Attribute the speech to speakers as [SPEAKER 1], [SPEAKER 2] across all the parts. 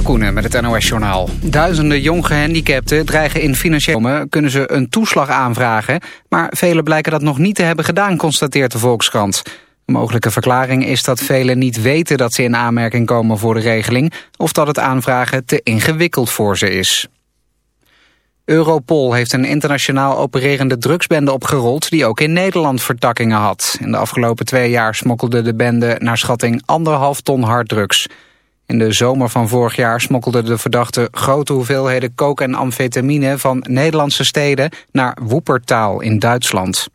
[SPEAKER 1] Koenen met het NOS-journaal. Duizenden jong gehandicapten dreigen in financiële... kunnen ze een toeslag aanvragen... maar velen blijken dat nog niet te hebben gedaan, constateert de Volkskrant. Een mogelijke verklaring is dat velen niet weten dat ze in aanmerking komen voor de regeling... of dat het aanvragen te ingewikkeld voor ze is. Europol heeft een internationaal opererende drugsbende opgerold... die ook in Nederland vertakkingen had. In de afgelopen twee jaar smokkelde de bende naar schatting anderhalf ton harddrugs... In de zomer van vorig jaar smokkelde de verdachte grote hoeveelheden coke en amfetamine van Nederlandse steden naar Woepertaal in Duitsland.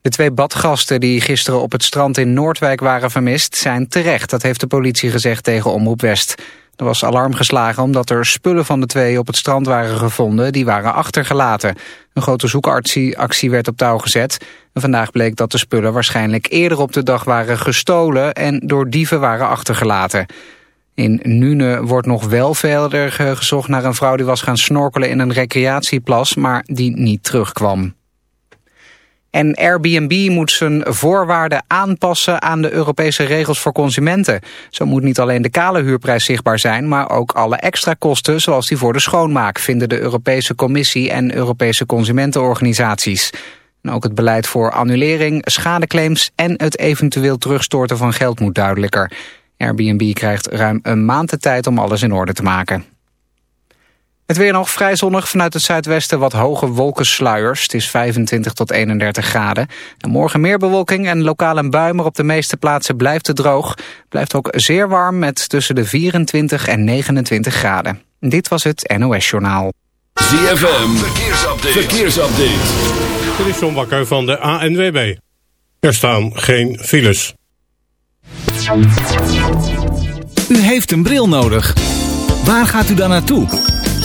[SPEAKER 1] De twee badgasten die gisteren op het strand in Noordwijk waren vermist zijn terecht, dat heeft de politie gezegd tegen Omroep West. Er was alarm geslagen omdat er spullen van de twee op het strand waren gevonden. Die waren achtergelaten. Een grote zoekactie werd op touw gezet. En vandaag bleek dat de spullen waarschijnlijk eerder op de dag waren gestolen... en door dieven waren achtergelaten. In Nune wordt nog wel verder gezocht naar een vrouw die was gaan snorkelen in een recreatieplas... maar die niet terugkwam. En Airbnb moet zijn voorwaarden aanpassen aan de Europese regels voor consumenten. Zo moet niet alleen de kale huurprijs zichtbaar zijn, maar ook alle extra kosten zoals die voor de schoonmaak, vinden de Europese Commissie en Europese consumentenorganisaties. En ook het beleid voor annulering, schadeclaims en het eventueel terugstorten van geld moet duidelijker. Airbnb krijgt ruim een maand de tijd om alles in orde te maken. Het weer nog vrij zonnig vanuit het zuidwesten wat hoge wolkensluiers. Het is 25 tot 31 graden. En morgen meer bewolking en lokale bui, maar op de meeste plaatsen blijft het droog. Blijft ook zeer warm met tussen de 24 en 29 graden. Dit was het NOS Journaal.
[SPEAKER 2] ZFM, verkeersupdate. verkeersupdate.
[SPEAKER 3] Dit is John Bakker van de ANWB. Er staan geen files.
[SPEAKER 4] U heeft een bril nodig. Waar gaat u dan naartoe?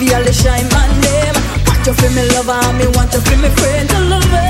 [SPEAKER 5] feel the shine my name. Want you feel me lover, me want you feel me friend
[SPEAKER 6] to
[SPEAKER 7] love
[SPEAKER 8] it.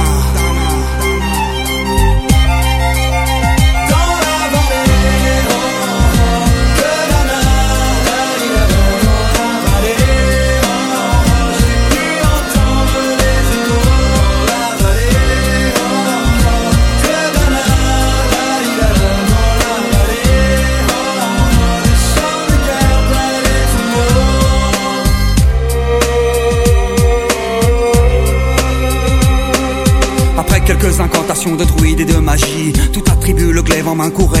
[SPEAKER 8] maman courait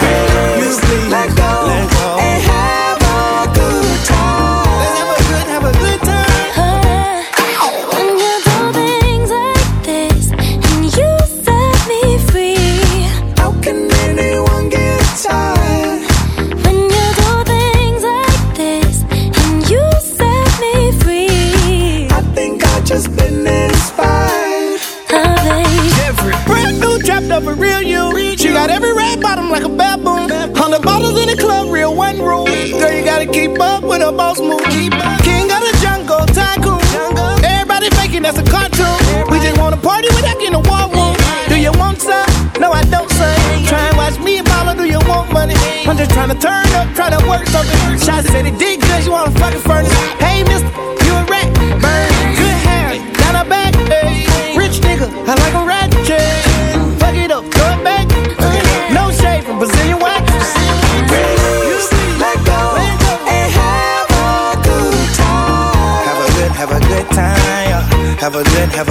[SPEAKER 6] Trying to work something. Shots said it did good, you wanna fucking furnace. Hey, mister, you a rat. Burn, good hair, down her back. Hey, rich nigga, I like a rat chain. Fuck it up, throw it back. No shade from Brazilian wax. Let go and have a good time.
[SPEAKER 9] Have a good, have a good time. Have a good, have a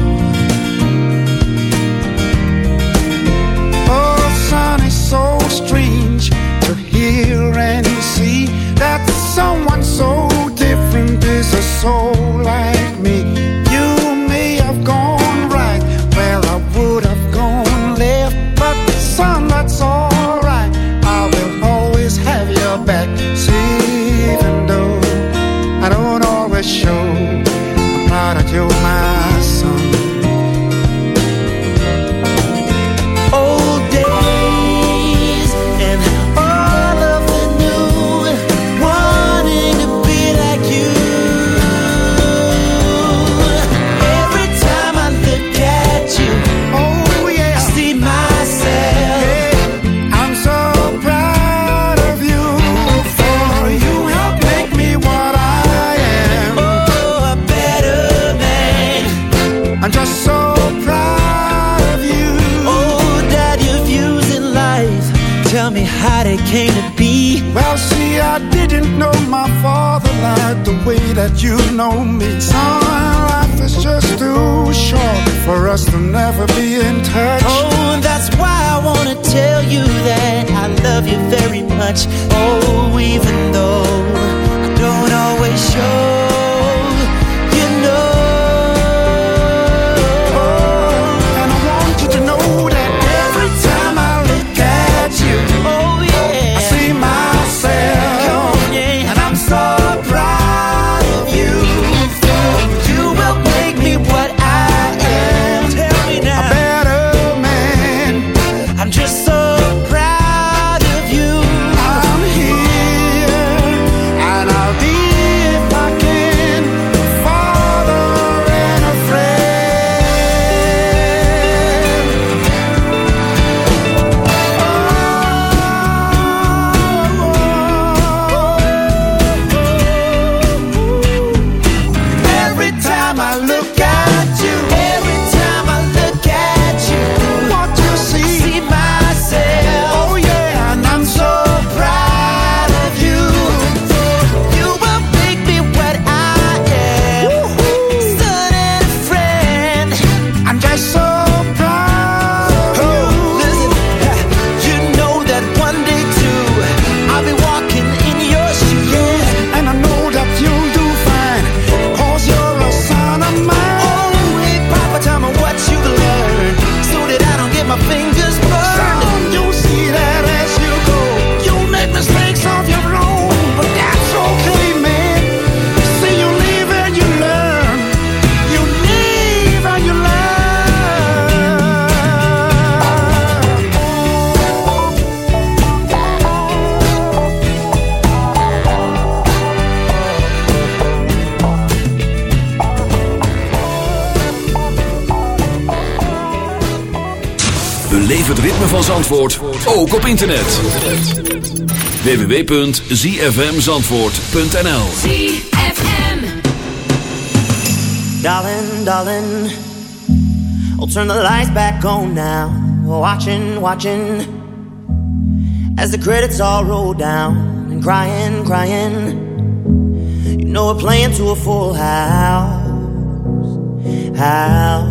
[SPEAKER 10] strange to hear and see that someone so different is a soul like me.
[SPEAKER 11] much. Oh,
[SPEAKER 2] van Zandvoort ook op internet. www.zfmzandvoort.nl
[SPEAKER 11] Darling, darling I'll turn the lights back on now. Watching, watching. As the credits all roll down And crying, crying. You know we're playing to a full house. House.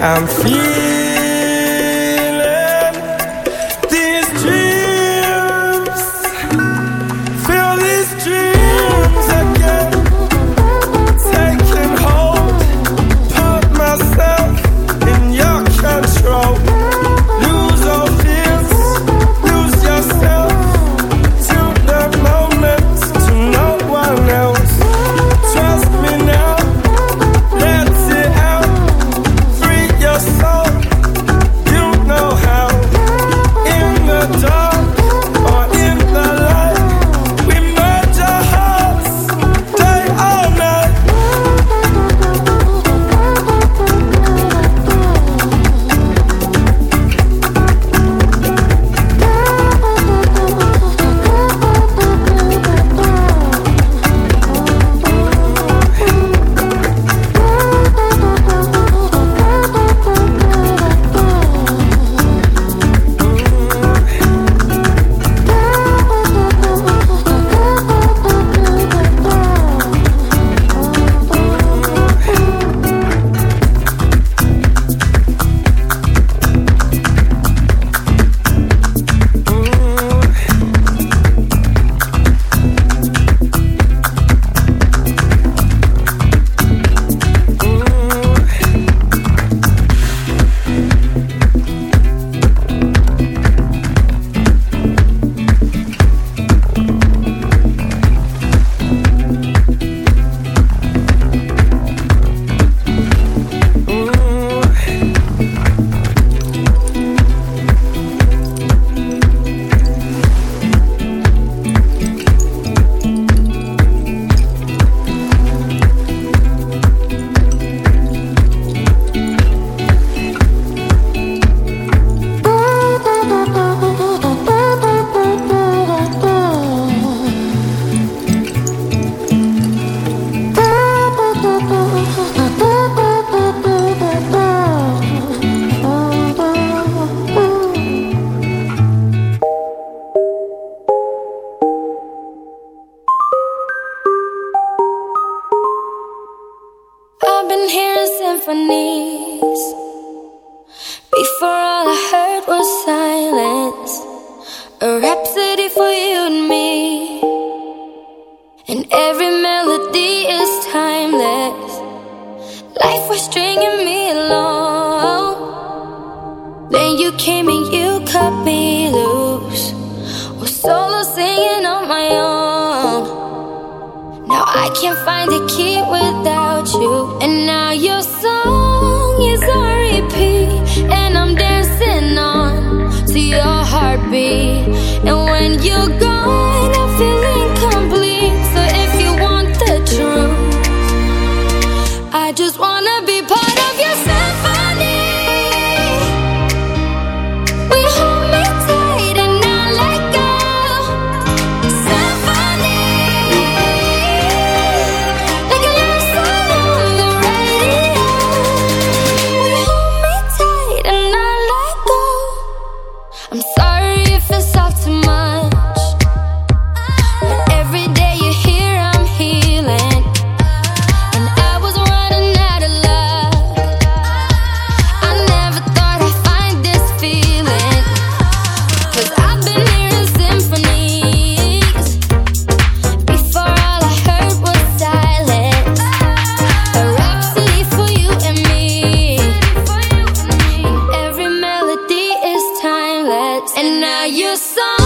[SPEAKER 12] I'm feeling
[SPEAKER 13] and now you're so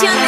[SPEAKER 2] 行。